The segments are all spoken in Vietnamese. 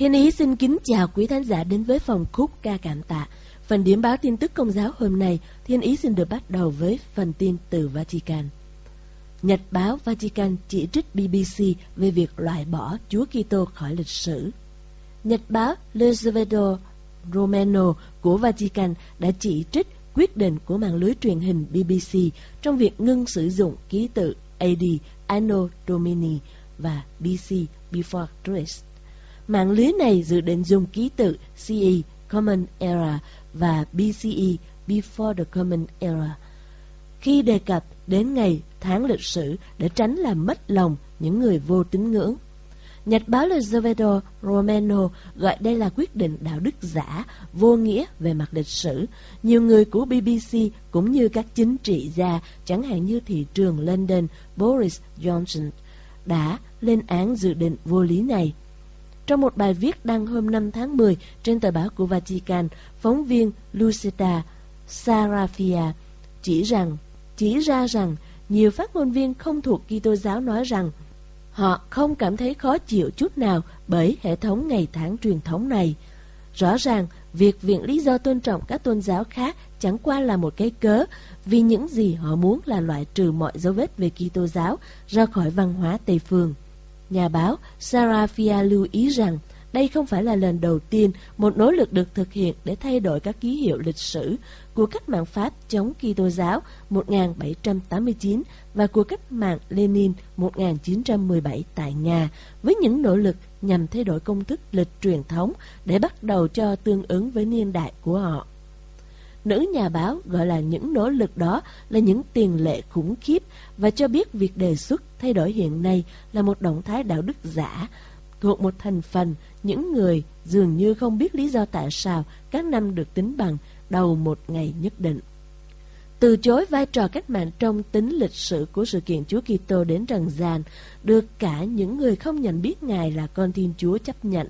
Thiên Ý xin kính chào quý khán giả đến với phòng khúc ca cảm tạ. Phần điểm báo tin tức công giáo hôm nay, Thiên Ý xin được bắt đầu với phần tin từ Vatican. Nhật báo Vatican chỉ trích BBC về việc loại bỏ Chúa Kitô khỏi lịch sử. Nhật báo L'Osservatore Romano của Vatican đã chỉ trích quyết định của mạng lưới truyền hình BBC trong việc ngưng sử dụng ký tự AD Anno Domini và BC Before Christ. Mạng lưới này dự định dùng ký tự CE Common Era và BCE Before the Common Era khi đề cập đến ngày tháng lịch sử để tránh làm mất lòng những người vô tín ngưỡng. Nhật báo L'Osservatore Romano gọi đây là quyết định đạo đức giả, vô nghĩa về mặt lịch sử. Nhiều người của BBC cũng như các chính trị gia, chẳng hạn như thị trường London Boris Johnson, đã lên án dự định vô lý này. Trong một bài viết đăng hôm 5 tháng 10 trên tờ báo của Vatican, phóng viên Lucita Sarafia chỉ rằng chỉ ra rằng nhiều phát ngôn viên không thuộc Kitô giáo nói rằng họ không cảm thấy khó chịu chút nào bởi hệ thống ngày tháng truyền thống này. Rõ ràng, việc viện lý do tôn trọng các tôn giáo khác chẳng qua là một cái cớ vì những gì họ muốn là loại trừ mọi dấu vết về Kitô giáo ra khỏi văn hóa Tây phương. Nhà báo Sarafia lưu ý rằng đây không phải là lần đầu tiên một nỗ lực được thực hiện để thay đổi các ký hiệu lịch sử của cách mạng Pháp chống Kitô giáo 1789 và của cách mạng Lenin 1917 tại Nga với những nỗ lực nhằm thay đổi công thức lịch truyền thống để bắt đầu cho tương ứng với niên đại của họ. Nữ nhà báo gọi là những nỗ lực đó là những tiền lệ khủng khiếp và cho biết việc đề xuất thay đổi hiện nay là một động thái đạo đức giả thuộc một thành phần những người dường như không biết lý do tại sao các năm được tính bằng đầu một ngày nhất định. Từ chối vai trò cách mạng trong tính lịch sử của sự kiện Chúa Kitô đến trần gian, được cả những người không nhận biết Ngài là con Thiên Chúa chấp nhận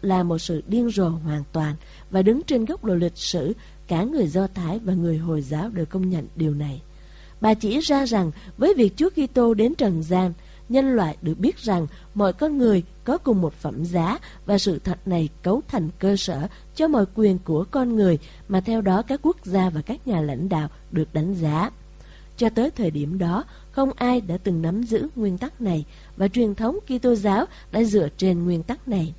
là một sự điên rồ hoàn toàn và đứng trên góc độ lịch sử, cả người Do Thái và người Hồi giáo đều công nhận điều này. Bà chỉ ra rằng với việc Chúa Kitô đến trần gian, nhân loại được biết rằng mọi con người có cùng một phẩm giá và sự thật này cấu thành cơ sở cho mọi quyền của con người mà theo đó các quốc gia và các nhà lãnh đạo được đánh giá. Cho tới thời điểm đó, không ai đã từng nắm giữ nguyên tắc này và truyền thống Kitô giáo đã dựa trên nguyên tắc này.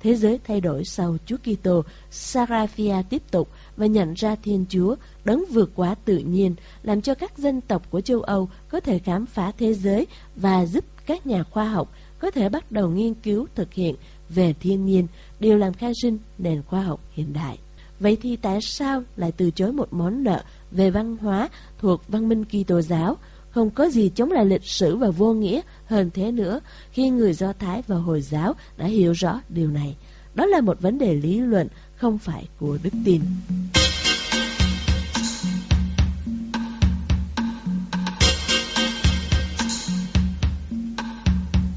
Thế giới thay đổi sau Chúa Kitô, Sarafia tiếp tục và nhận ra Thiên Chúa đấng vượt quá tự nhiên, làm cho các dân tộc của châu Âu có thể khám phá thế giới và giúp các nhà khoa học có thể bắt đầu nghiên cứu thực hiện về thiên nhiên, điều làm khai sinh nền khoa học hiện đại. Vậy thì tại sao lại từ chối một món nợ về văn hóa thuộc văn minh Kitô giáo? Không có gì chống lại lịch sử và vô nghĩa hơn thế nữa khi người Do Thái và Hồi giáo đã hiểu rõ điều này. Đó là một vấn đề lý luận, không phải của đức tin.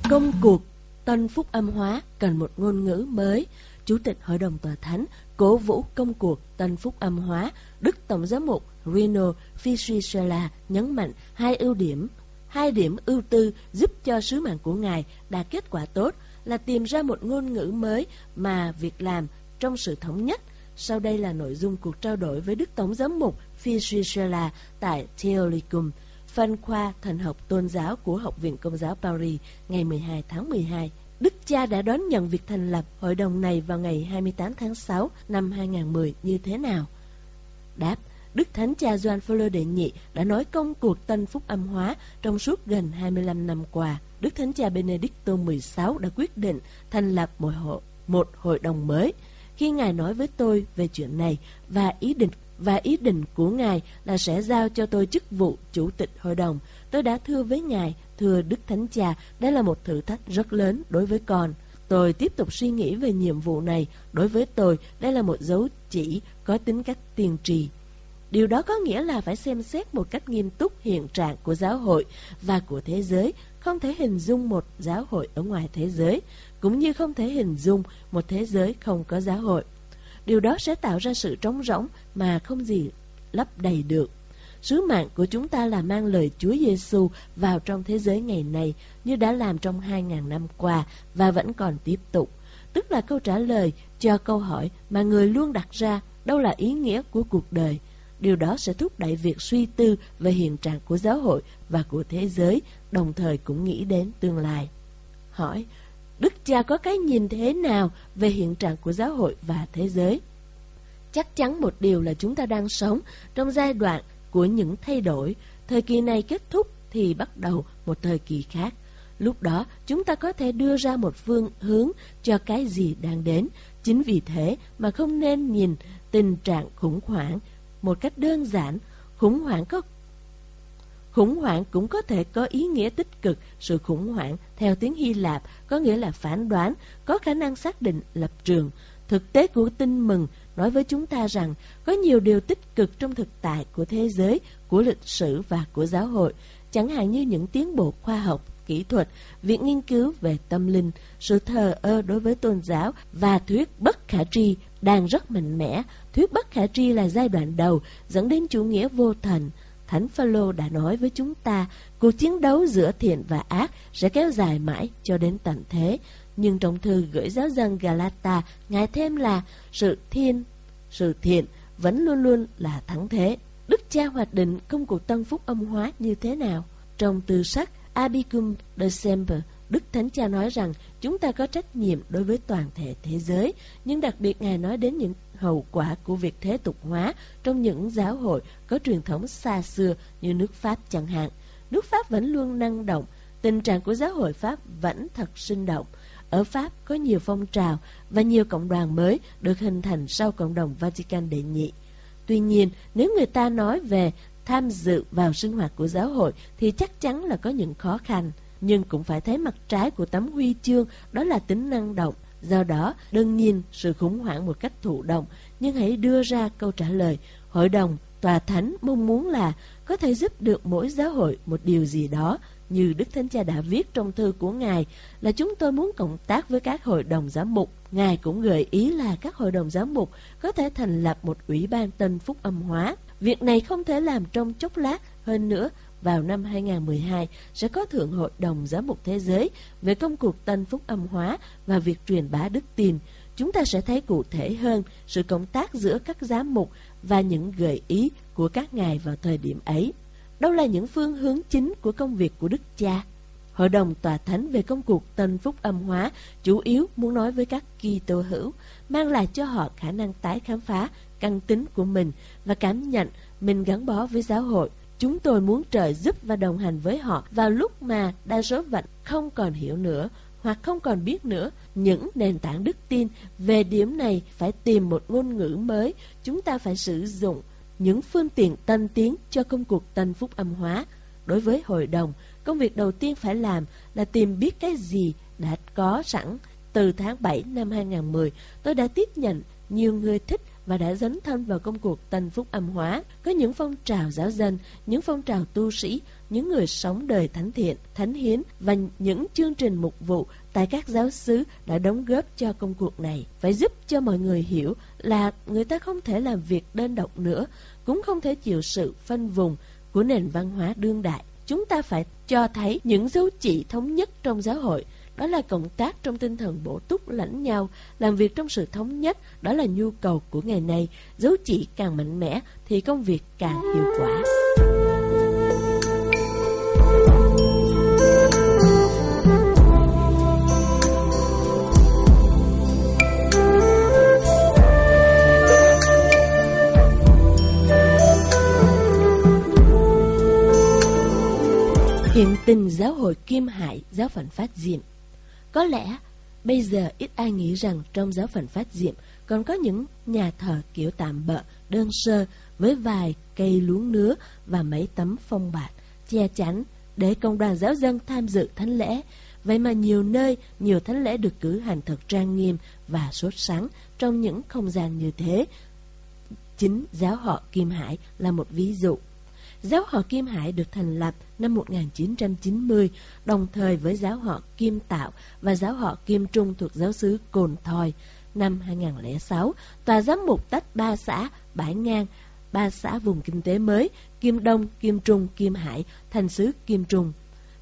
Công cuộc tân phúc âm hóa cần một ngôn ngữ mới. Chủ tịch Hội đồng Tòa Thánh cố vũ công cuộc, tân phúc âm hóa. Đức Tổng giám mục Rino Fisichella nhấn mạnh hai ưu điểm. Hai điểm ưu tư giúp cho sứ mạng của Ngài đạt kết quả tốt là tìm ra một ngôn ngữ mới mà việc làm trong sự thống nhất. Sau đây là nội dung cuộc trao đổi với Đức Tổng giám mục Fisichella tại Theolicum phân khoa thần học tôn giáo của Học viện Công giáo Paris ngày 12 tháng 12 Đức cha đã đón nhận việc thành lập hội đồng này vào ngày 28 tháng 6 năm 2010 như thế nào? Đáp, Đức Thánh Cha Gioan Phaolô đệ nhị đã nói công cuộc tân phúc âm hóa trong suốt gần 25 năm qua. Đức Thánh Cha Benedicto 16 đã quyết định thành lập một hội, một hội đồng mới. Khi Ngài nói với tôi về chuyện này và ý định và ý định của Ngài là sẽ giao cho tôi chức vụ chủ tịch hội đồng, tôi đã thưa với Ngài, thưa Đức Thánh Cha, đây là một thử thách rất lớn đối với con. Tôi tiếp tục suy nghĩ về nhiệm vụ này, đối với tôi đây là một dấu chỉ có tính cách tiên trì. Điều đó có nghĩa là phải xem xét một cách nghiêm túc hiện trạng của giáo hội và của thế giới, không thể hình dung một giáo hội ở ngoài thế giới, cũng như không thể hình dung một thế giới không có giáo hội. Điều đó sẽ tạo ra sự trống rỗng mà không gì lấp đầy được. Sứ mạng của chúng ta là mang lời Chúa Giêsu vào trong thế giới ngày này như đã làm trong 2.000 năm qua và vẫn còn tiếp tục. Tức là câu trả lời cho câu hỏi mà người luôn đặt ra đâu là ý nghĩa của cuộc đời. Điều đó sẽ thúc đẩy việc suy tư về hiện trạng của giáo hội và của thế giới, đồng thời cũng nghĩ đến tương lai. Hỏi, Đức cha có cái nhìn thế nào về hiện trạng của giáo hội và thế giới? Chắc chắn một điều là chúng ta đang sống trong giai đoạn của những thay đổi. Thời kỳ này kết thúc thì bắt đầu một thời kỳ khác. Lúc đó, chúng ta có thể đưa ra một phương hướng cho cái gì đang đến. Chính vì thế mà không nên nhìn tình trạng khủng hoảng một cách đơn giản. Khủng hoảng có Khủng hoảng cũng có thể có ý nghĩa tích cực, sự khủng hoảng theo tiếng Hy Lạp có nghĩa là phản đoán, có khả năng xác định lập trường. Thực tế của tin mừng nói với chúng ta rằng có nhiều điều tích cực trong thực tại của thế giới, của lịch sử và của giáo hội, chẳng hạn như những tiến bộ khoa học, kỹ thuật, việc nghiên cứu về tâm linh, sự thờ ơ đối với tôn giáo và thuyết bất khả tri đang rất mạnh mẽ. Thuyết bất khả tri là giai đoạn đầu dẫn đến chủ nghĩa vô thần. Thánh Phaolô đã nói với chúng ta, cuộc chiến đấu giữa thiện và ác sẽ kéo dài mãi cho đến tận thế. Nhưng trong thư gửi giáo dân Galata, Ngài thêm là sự thiên, sự thiện vẫn luôn luôn là thắng thế. Đức cha hoạch định công cuộc tân phúc âm hóa như thế nào? Trong tư sách Abicum December, Đức Thánh Cha nói rằng chúng ta có trách nhiệm đối với toàn thể thế giới, nhưng đặc biệt Ngài nói đến những hậu quả của việc thế tục hóa trong những giáo hội có truyền thống xa xưa như nước Pháp chẳng hạn. Nước Pháp vẫn luôn năng động, tình trạng của giáo hội Pháp vẫn thật sinh động. Ở Pháp có nhiều phong trào và nhiều cộng đoàn mới được hình thành sau cộng đồng Vatican đệ nhị. Tuy nhiên, nếu người ta nói về tham dự vào sinh hoạt của giáo hội thì chắc chắn là có những khó khăn. Nhưng cũng phải thấy mặt trái của tấm huy chương, đó là tính năng động. Do đó, đừng nhìn sự khủng hoảng một cách thụ động, nhưng hãy đưa ra câu trả lời. Hội đồng, tòa thánh mong muốn là có thể giúp được mỗi giáo hội một điều gì đó, như Đức Thánh Cha đã viết trong thư của Ngài là chúng tôi muốn cộng tác với các hội đồng giám mục. Ngài cũng gợi ý là các hội đồng giám mục có thể thành lập một ủy ban tân phúc âm hóa. Việc này không thể làm trong chốc lát hơn nữa. Vào năm 2012 sẽ có Thượng Hội đồng Giám mục Thế giới về công cuộc tân phúc âm hóa và việc truyền bá đức tin. Chúng ta sẽ thấy cụ thể hơn sự cộng tác giữa các giám mục và những gợi ý của các ngài vào thời điểm ấy. Đâu là những phương hướng chính của công việc của Đức Cha? Hội đồng tòa thánh về công cuộc tân phúc âm hóa chủ yếu muốn nói với các Kitô hữu, mang lại cho họ khả năng tái khám phá căn tính của mình và cảm nhận mình gắn bó với giáo hội. Chúng tôi muốn trời giúp và đồng hành với họ vào lúc mà đa số vẫn không còn hiểu nữa hoặc không còn biết nữa những nền tảng đức tin về điểm này phải tìm một ngôn ngữ mới chúng ta phải sử dụng những phương tiện tân tiến cho công cuộc tân phúc âm hóa. Đối với hội đồng, công việc đầu tiên phải làm là tìm biết cái gì đã có sẵn. Từ tháng 7 năm 2010, tôi đã tiếp nhận nhiều người thích và đã dấn thân vào công cuộc tân phúc âm hóa. Có những phong trào giáo dân, những phong trào tu sĩ, những người sống đời thánh thiện, thánh hiến và những chương trình mục vụ tại các giáo xứ đã đóng góp cho công cuộc này. Phải giúp cho mọi người hiểu là người ta không thể làm việc đơn độc nữa, cũng không thể chịu sự phân vùng của nền văn hóa đương đại. Chúng ta phải cho thấy những dấu chỉ thống nhất trong giáo hội, đó là cộng tác trong tinh thần bổ túc lẫn nhau, làm việc trong sự thống nhất, đó là nhu cầu của ngày nay, dấu chỉ càng mạnh mẽ thì công việc càng hiệu quả. Hiện tình giáo hội Kim Hải, giáo phận phát diện có lẽ bây giờ ít ai nghĩ rằng trong giáo phận Phát Diệm còn có những nhà thờ kiểu tạm bợ, đơn sơ với vài cây luống nứa và mấy tấm phong bạt, che chắn để công đoàn giáo dân tham dự thánh lễ. Vậy mà nhiều nơi, nhiều thánh lễ được cử hành thật trang nghiêm và sốt sắng trong những không gian như thế. Chính giáo họ Kim Hải là một ví dụ. Giáo họ Kim Hải được thành lập năm 1990, đồng thời với giáo họ Kim Tạo và giáo họ Kim Trung thuộc giáo xứ Cồn Thoi. Năm 2006, tòa giám mục tách ba xã Bãi Ngang, ba xã vùng kinh tế mới, Kim Đông, Kim Trung, Kim Hải, thành xứ Kim Trung.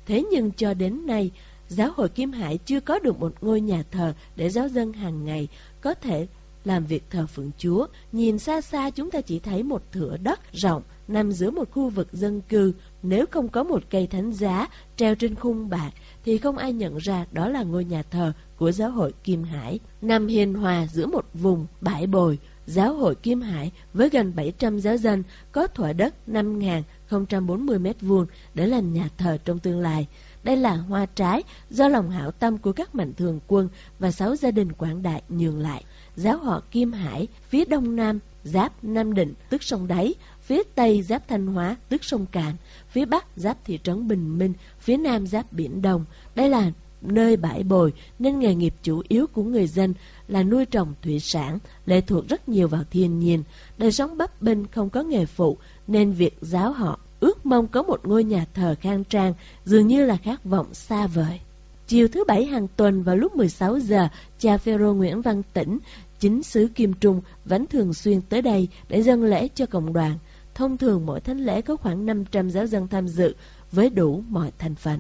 Thế nhưng cho đến nay, giáo hội Kim Hải chưa có được một ngôi nhà thờ để giáo dân hàng ngày có thể làm việc thờ phượng Chúa. Nhìn xa xa chúng ta chỉ thấy một thửa đất rộng nằm giữa một khu vực dân cư. Nếu không có một cây thánh giá treo trên khung bạc thì không ai nhận ra đó là ngôi nhà thờ của giáo hội Kim Hải. Nằm hiền hòa giữa một vùng bãi bồi, giáo hội Kim Hải với gần 700 giáo dân có thỏa đất 5.040 mét vuông để làm nhà thờ trong tương lai. Đây là hoa trái do lòng hảo tâm của các mạnh thường quân và sáu gia đình quảng đại nhường lại. Giáo họ Kim Hải, phía đông nam, giáp Nam Định, tức sông Đáy, phía tây giáp Thanh Hóa, tức sông Cạn, phía bắc giáp thị trấn Bình Minh, phía nam giáp Biển Đông. Đây là nơi bãi bồi nên nghề nghiệp chủ yếu của người dân là nuôi trồng thủy sản, lệ thuộc rất nhiều vào thiên nhiên. Đời sống bấp bênh không có nghề phụ nên việc giáo họ ước mong có một ngôi nhà thờ khang trang dường như là khát vọng xa vời. Chiều thứ bảy hàng tuần vào lúc 16 giờ, cha Phêrô Nguyễn Văn Tĩnh, chính sứ Kim Trung vẫn thường xuyên tới đây để dâng lễ cho cộng đoàn. Thông thường mỗi thánh lễ có khoảng 500 giáo dân tham dự với đủ mọi thành phần.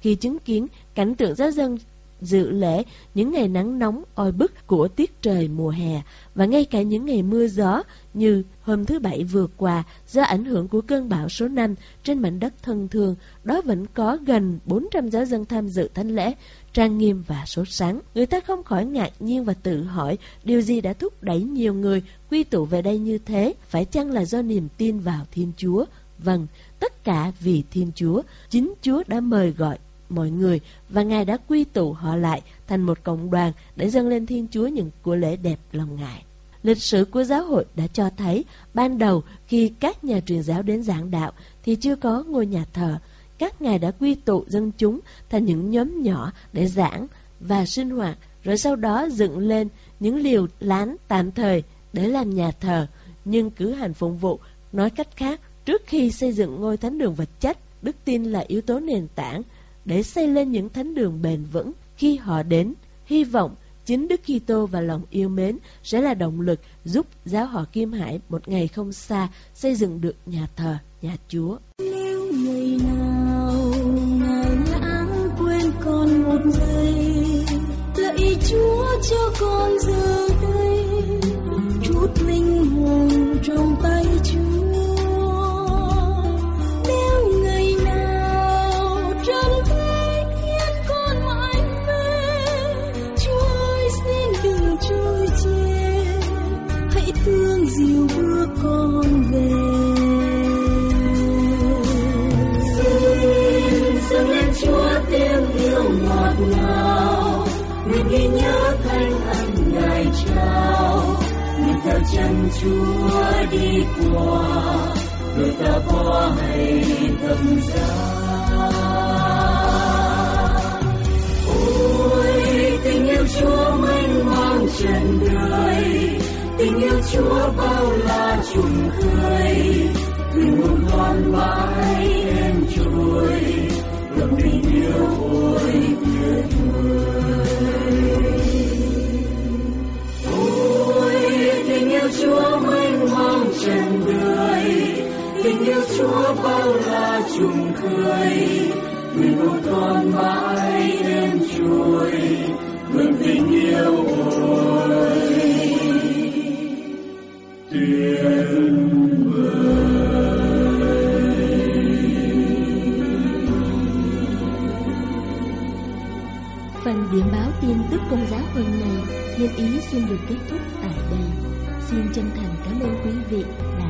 Khi chứng kiến cảnh tượng giáo dân dự lễ những ngày nắng nóng oi bức của tiết trời mùa hè và ngay cả những ngày mưa gió như hôm thứ Bảy vừa qua do ảnh hưởng của cơn bão số 5 trên mảnh đất thân thương, đó vẫn có gần 400 giáo dân tham dự thánh lễ, trang nghiêm và sốt sáng. Người ta không khỏi ngạc nhiên và tự hỏi điều gì đã thúc đẩy nhiều người quy tụ về đây như thế, phải chăng là do niềm tin vào Thiên Chúa? Vâng, tất cả vì Thiên Chúa, chính Chúa đã mời gọi mọi người và Ngài đã quy tụ họ lại thành một cộng đoàn để dâng lên Thiên Chúa những của lễ đẹp lòng Ngài. Lịch sử của giáo hội đã cho thấy ban đầu khi các nhà truyền giáo đến giảng đạo thì chưa có ngôi nhà thờ. Các ngài đã quy tụ dân chúng thành những nhóm nhỏ để giảng và sinh hoạt, rồi sau đó dựng lên những liều lán tạm thời để làm nhà thờ. Nhưng cử hành phụng vụ, nói cách khác, trước khi xây dựng ngôi thánh đường vật chất, đức tin là yếu tố nền tảng để xây lên những thánh đường bền vững khi họ đến. Hy vọng chính Đức Kitô và lòng yêu mến sẽ là động lực giúp giáo họ Kim Hải một ngày không xa xây dựng được nhà thờ, nhà Chúa. Nếu ngày nào ngài lãng quên con một giây, lạy Chúa cho con giờ đây chút linh hồn trong tay Chúa. Ta qua hay tâm giá ôi, tình yêu chúa mênh mang trần đời tình yêu chúa bao la trùng khơi tình muôn con mãi em trôi lòng tình yêu ôi tuyệt vời ôi tình yêu chúa mênh mang trần đời tình yêu chúa bao la trùng khơi người một con mãi đêm trôi vươn tình yêu ôi tuyệt Phần điểm báo tin tức công giáo hôm nay, Thiên Ý xin được kết thúc tại đây. Xin chân thành cảm ơn quý vị